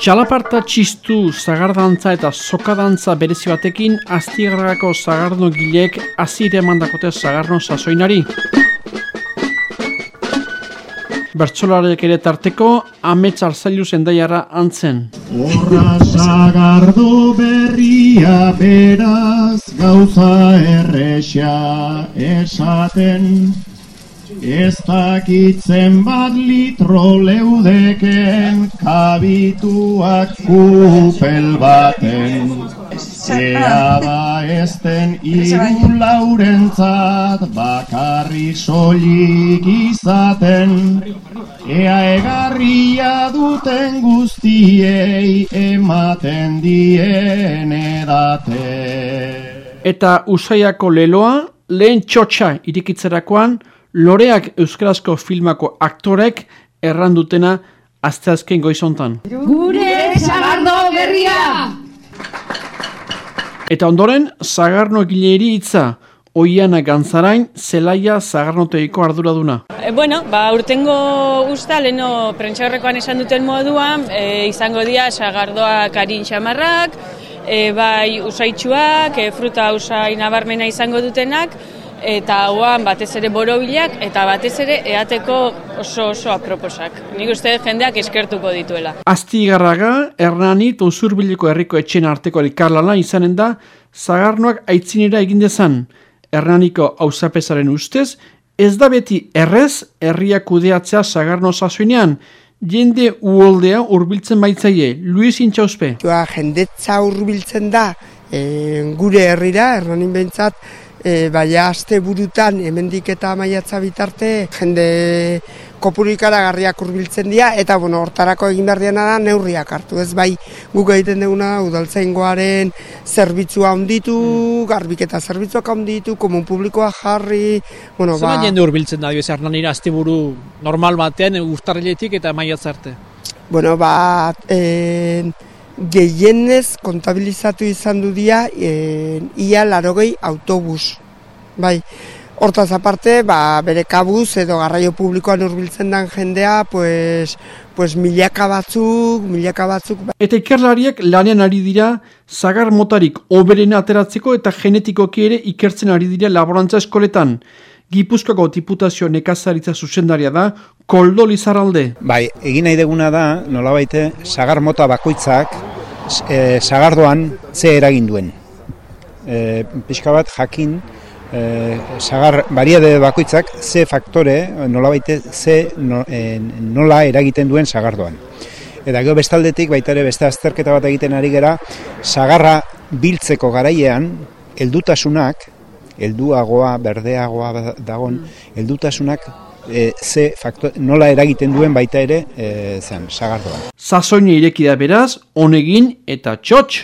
Txalaparta txistu, zagardantza eta sokadantza berezi batekin astigarrako zagarno gilek azire mandakote zagarno sasoinari. Bertsolarek ere tarteko, amets arzailu zendaiara antzen. Horra sagardo berria beraz gauza erresa esaten Ez dakitzen bat litro leudeken kabituak kupel baten. Ea da ezten iru laurentzat bakarri solik izaten. Ea egarria duten guztiei ematen dien edate. Eta usaiako leloa, lehen txotxa irikitzerakoan, loreak euskarazko filmako aktorek errandutena azteazken goizontan. Gure zagardo berria! Eta ondoren, zagarno gileeri hitza, Oiana Gantzarain, zelaia zagarnoteiko arduraduna. E, bueno, ba, urtengo usta, leno prentxaurrekoan esan duten moduan, e, izango dira sagardoa karin xamarrak, e, bai usaitxuak, e, fruta usai nabarmena izango dutenak, eta hauan batez ere borobilak eta batez ere eateko oso oso aproposak. Nik uste jendeak eskertuko dituela. Asti garraga, Hernani Tozurbiliko herriko etxen arteko elkarlana izanen da, zagarnoak aitzinera egin dezan. Hernaniko auzapezaren ustez, ez da beti errez herria kudeatzea zagarno sasoinean, jende uoldea hurbiltzen baitzaie, Luis Intxauspe. Joa, jendetza hurbiltzen da, e, gure herrira, Hernanin behintzat, e, baina aste burutan hemendik eta maiatza bitarte jende kopurikara garriak urbiltzen dira eta bueno, hortarako egin behar da neurriak hartu ez bai guk egiten duguna udaltzaingoaren zerbitzua onditu, garbiketa zerbitzuak onditu, komun publikoa jarri bueno, ba... jende urbiltzen da, dibes, Hernanira buru normal batean urtarriletik eta maiatza arte? Bueno, ba, e, gehienez kontabilizatu izan du dia e, ia larogei autobus. Bai, hortaz aparte, ba, bere kabuz edo garraio publikoan urbiltzen den jendea, pues, pues milaka batzuk, milaka batzuk. Bai. Eta ikerlariak lanean ari dira, zagar motarik oberena ateratzeko eta genetikoki ere ikertzen ari dira laborantza eskoletan. Gipuzkoako diputazio nekazaritza zuzendaria da, koldo lizaralde. Bai, egin nahi deguna da, nola baite, sagar mota bakoitzak, e, sagardoan ze eragin duen. E, pixka bat jakin, e, sagar bariade bakoitzak ze faktore, nola baite, ze e, nola eragiten duen sagardoan. Eta gero bestaldetik, baita ere beste azterketa bat egiten ari gera, sagarra biltzeko garaiean, heldutasunak, helduagoa, berdeagoa dagon, mm. heldutasunak e, ze faktor, nola eragiten duen baita ere e, zen, sagardoan. Zazoine irekida beraz, honegin eta txotx!